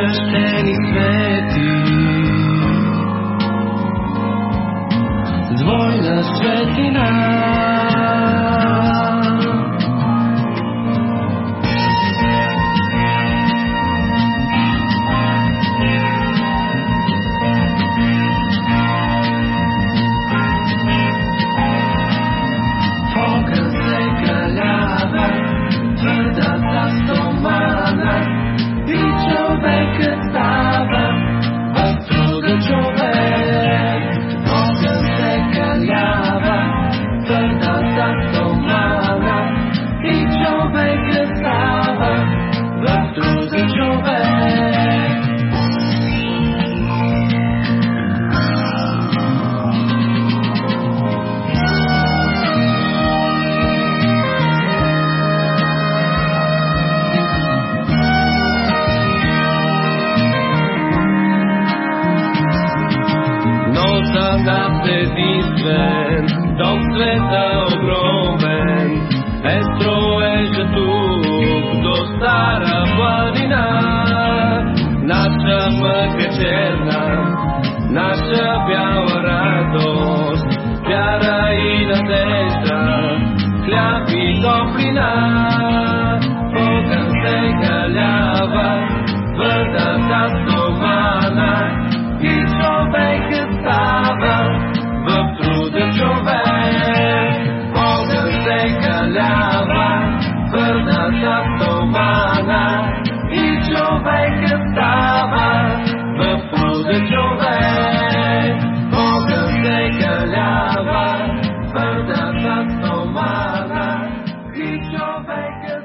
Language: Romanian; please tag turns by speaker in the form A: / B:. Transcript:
A: Zbrnjašteni sveti. Zvojna svetina odavde disven, dom sveta ogromen, estroježe dug do stara planina. Naša mrka černa, naša bjava radost, vjara i nadežda, hljab i toplina. човека става в плода човек. Бога се калява, твърдата стомана и човека